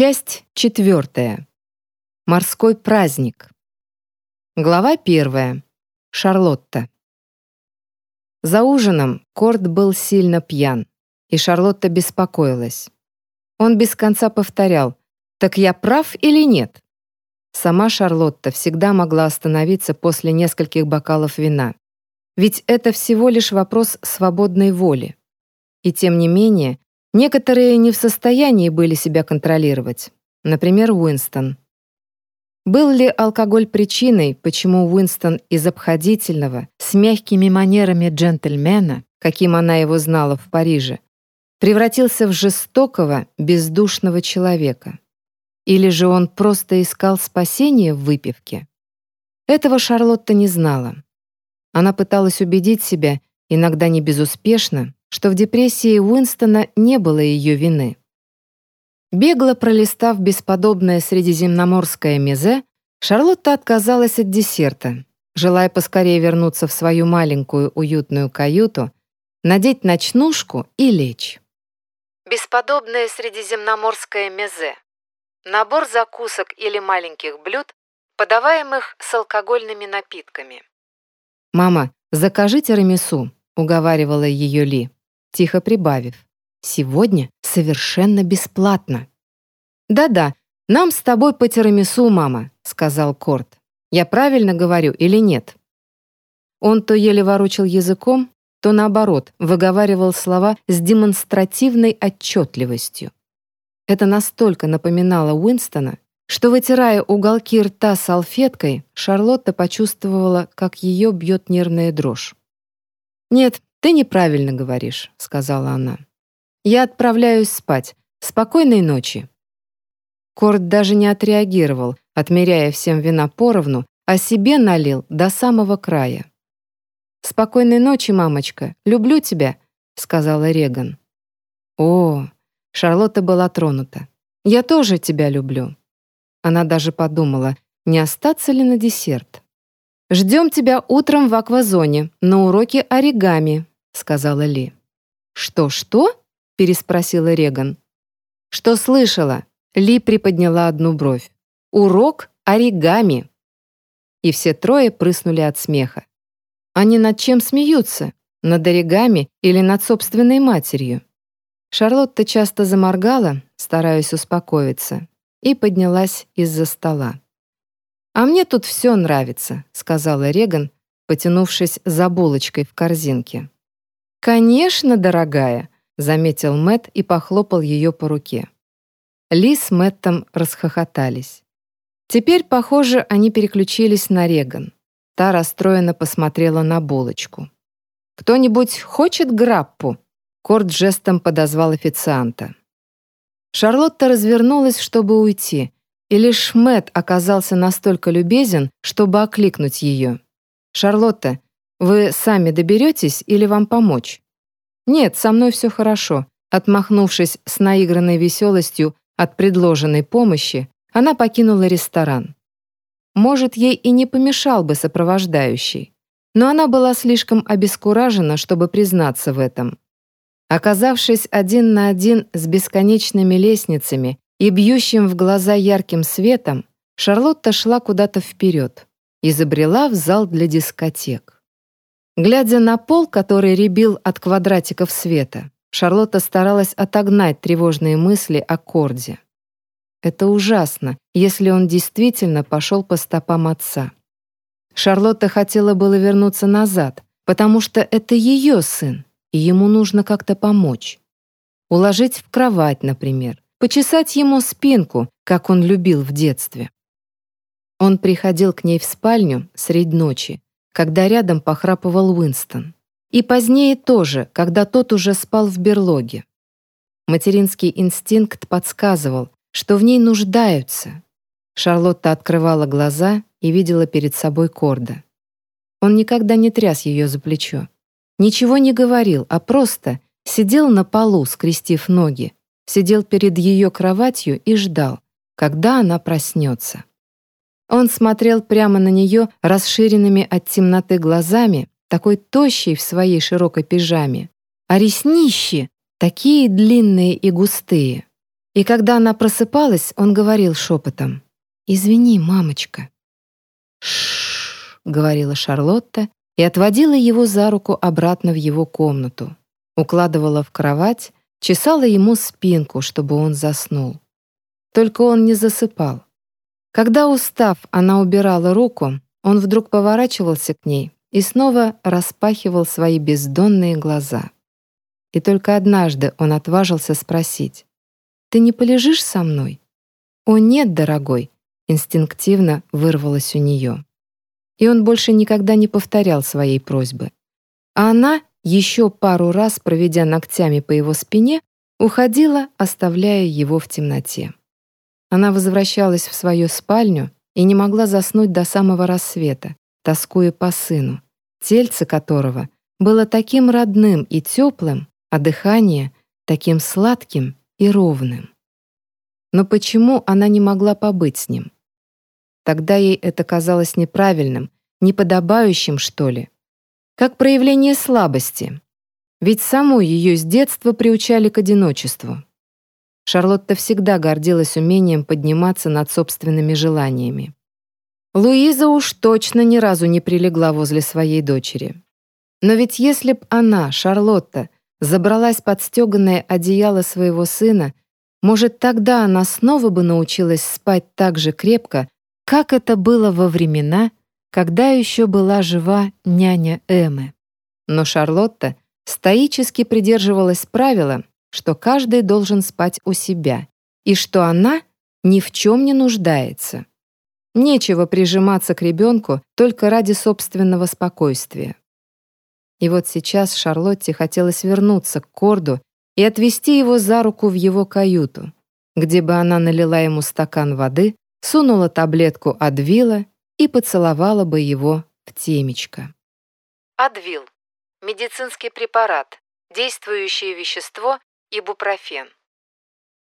Часть четвертая. Морской праздник. Глава первая. Шарлотта. За ужином Корт был сильно пьян, и Шарлотта беспокоилась. Он без конца повторял «Так я прав или нет?» Сама Шарлотта всегда могла остановиться после нескольких бокалов вина. Ведь это всего лишь вопрос свободной воли. И тем не менее, некоторые не в состоянии были себя контролировать. Например, Уинстон. Был ли алкоголь причиной, почему Уинстон из обходительного, с мягкими манерами джентльмена, каким она его знала в Париже, превратился в жестокого, бездушного человека? Или же он просто искал спасения в выпивке? Этого Шарлотта не знала. Она пыталась убедить себя, иногда не безуспешно, что в депрессии Уинстона не было ее вины. Бегло пролистав бесподобное средиземноморское мезе, Шарлотта отказалась от десерта, желая поскорее вернуться в свою маленькую уютную каюту, надеть ночнушку и лечь. Бесподобное средиземноморское мезе Набор закусок или маленьких блюд, подаваемых с алкогольными напитками. «Мама, закажи тирамису», — уговаривала ее Ли, тихо прибавив. «Сегодня совершенно бесплатно». «Да-да, нам с тобой по тирамису, мама», — сказал Корт. «Я правильно говорю или нет?» Он то еле ворочал языком, то наоборот выговаривал слова с демонстративной отчетливостью. Это настолько напоминало Уинстона, что, вытирая уголки рта салфеткой, Шарлотта почувствовала, как ее бьет нервная дрожь. «Нет, ты неправильно говоришь», — сказала она. «Я отправляюсь спать. Спокойной ночи». Корт даже не отреагировал, отмеряя всем вина поровну, а себе налил до самого края. «Спокойной ночи, мамочка. Люблю тебя», — сказала Реган. «О, Шарлотта была тронута. «Я тоже тебя люблю». Она даже подумала, не остаться ли на десерт. «Ждем тебя утром в аквазоне на уроке оригами», — сказала Ли. «Что-что?» — переспросила Реган. «Что слышала?» — Ли приподняла одну бровь. «Урок оригами». И все трое прыснули от смеха. Они над чем смеются? Над оригами или над собственной матерью? Шарлотта часто заморгала, стараясь успокоиться, и поднялась из-за стола. «А мне тут все нравится», — сказала Реган, потянувшись за булочкой в корзинке. «Конечно, дорогая», — заметил Мэт и похлопал ее по руке. Ли с Мэттом расхохотались. Теперь, похоже, они переключились на Реган. Та расстроенно посмотрела на булочку. «Кто-нибудь хочет граппу?» Корт жестом подозвал официанта. Шарлотта развернулась, чтобы уйти, и лишь Мэтт оказался настолько любезен, чтобы окликнуть ее. «Шарлотта, вы сами доберетесь или вам помочь?» «Нет, со мной все хорошо», отмахнувшись с наигранной веселостью от предложенной помощи, она покинула ресторан. Может, ей и не помешал бы сопровождающий, но она была слишком обескуражена, чтобы признаться в этом. Оказавшись один на один с бесконечными лестницами и бьющим в глаза ярким светом, Шарлотта шла куда-то вперед и забрела в зал для дискотек. Глядя на пол, который рябил от квадратиков света, Шарлотта старалась отогнать тревожные мысли о Корде. Это ужасно, если он действительно пошел по стопам отца. Шарлотта хотела было вернуться назад, потому что это ее сын, и ему нужно как-то помочь. Уложить в кровать, например, почесать ему спинку, как он любил в детстве. Он приходил к ней в спальню средь ночи, когда рядом похрапывал Уинстон. И позднее тоже, когда тот уже спал в берлоге. Материнский инстинкт подсказывал, что в ней нуждаются. Шарлотта открывала глаза и видела перед собой Корда. Он никогда не тряс ее за плечо. Ничего не говорил, а просто сидел на полу, скрестив ноги, сидел перед ее кроватью и ждал, когда она проснется. Он смотрел прямо на нее расширенными от темноты глазами, такой тощий в своей широкой пижаме, а реснищи такие длинные и густые. И когда она просыпалась, он говорил шепотом «Извини, мамочка». «Ш-ш-ш», говорила Шарлотта и отводила его за руку обратно в его комнату, укладывала в кровать, чесала ему спинку, чтобы он заснул. Только он не засыпал. Когда, устав, она убирала руку, он вдруг поворачивался к ней и снова распахивал свои бездонные глаза. И только однажды он отважился спросить, «Ты не полежишь со мной?» «О, нет, дорогой!» инстинктивно вырвалось у нее. И он больше никогда не повторял своей просьбы. А она, еще пару раз проведя ногтями по его спине, уходила, оставляя его в темноте. Она возвращалась в свою спальню и не могла заснуть до самого рассвета, тоскуя по сыну, тельце которого было таким родным и теплым, а дыхание таким сладким и ровным. Но почему она не могла побыть с ним? Тогда ей это казалось неправильным, неподобающим, что ли. Как проявление слабости. Ведь саму ее с детства приучали к одиночеству. Шарлотта всегда гордилась умением подниматься над собственными желаниями. Луиза уж точно ни разу не прилегла возле своей дочери. Но ведь если б она, Шарлотта, забралась под стеганое одеяло своего сына, может, тогда она снова бы научилась спать так же крепко, как это было во времена, когда еще была жива няня Эммы. Но Шарлотта стоически придерживалась правила, что каждый должен спать у себя, и что она ни в чем не нуждается. Нечего прижиматься к ребенку только ради собственного спокойствия. И вот сейчас Шарлотте хотелось вернуться к Корду и отвести его за руку в его каюту, где бы она налила ему стакан воды, сунула таблетку Адвила и поцеловала бы его в темечко. Адвил – медицинский препарат, действующее вещество ибупрофен.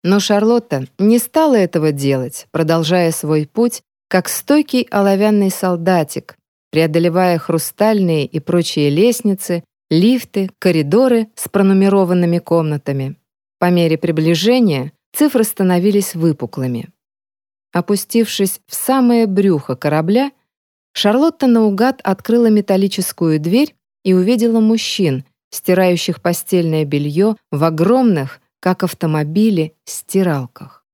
Но Шарлотта не стала этого делать, продолжая свой путь, как стойкий оловянный солдатик, преодолевая хрустальные и прочие лестницы, лифты, коридоры с пронумерованными комнатами. По мере приближения цифры становились выпуклыми. Опустившись в самое брюхо корабля, Шарлотта наугад открыла металлическую дверь и увидела мужчин, стирающих постельное белье в огромных, как автомобили, стиралках.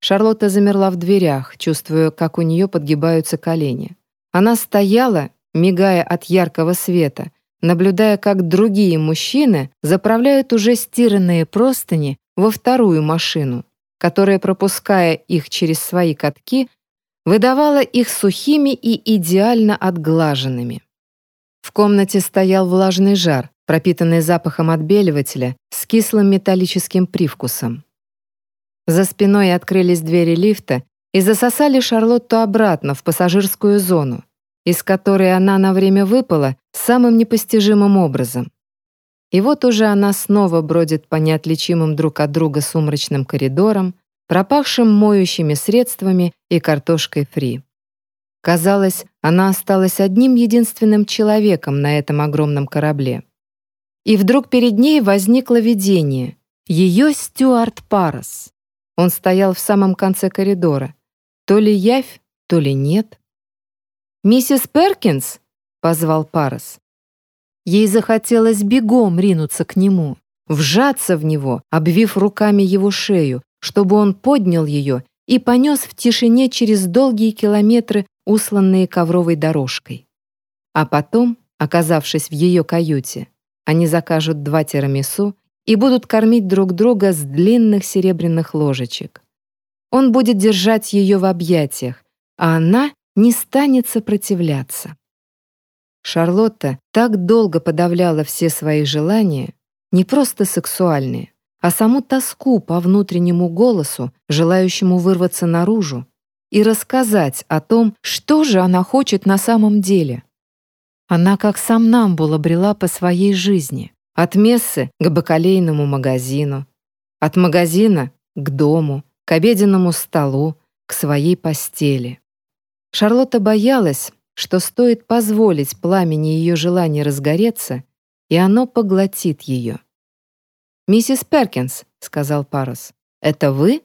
Шарлотта замерла в дверях, чувствуя, как у нее подгибаются колени. Она стояла, мигая от яркого света, наблюдая, как другие мужчины заправляют уже стиранные простыни во вторую машину, которая, пропуская их через свои катки, выдавала их сухими и идеально отглаженными. В комнате стоял влажный жар, пропитанный запахом отбеливателя с кислым металлическим привкусом. За спиной открылись двери лифта и засосали Шарлотту обратно в пассажирскую зону, из которой она на время выпала самым непостижимым образом. И вот уже она снова бродит по неотличимым друг от друга сумрачным коридорам, пропахшим моющими средствами и картошкой фри. Казалось, она осталась одним единственным человеком на этом огромном корабле. И вдруг перед ней возникло видение. Ее Стюарт Парас. Он стоял в самом конце коридора. То ли явь, то ли нет. «Миссис Перкинс?» — позвал Парас. Ей захотелось бегом ринуться к нему, вжаться в него, обвив руками его шею, чтобы он поднял ее и понес в тишине через долгие километры, усланные ковровой дорожкой. А потом, оказавшись в ее каюте, они закажут два тирамису и будут кормить друг друга с длинных серебряных ложечек. Он будет держать ее в объятиях, а она не станет сопротивляться. Шарлотта так долго подавляла все свои желания, не просто сексуальные, а саму тоску по внутреннему голосу, желающему вырваться наружу, и рассказать о том, что же она хочет на самом деле. Она как сам Намбула брела по своей жизни, от мессы к бакалейному магазину, от магазина к дому, к обеденному столу, к своей постели. Шарлотта боялась, что стоит позволить пламени ее желания разгореться, и оно поглотит ее. «Миссис Перкинс», — сказал Парус, Это вы?»